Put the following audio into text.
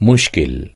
مشكل.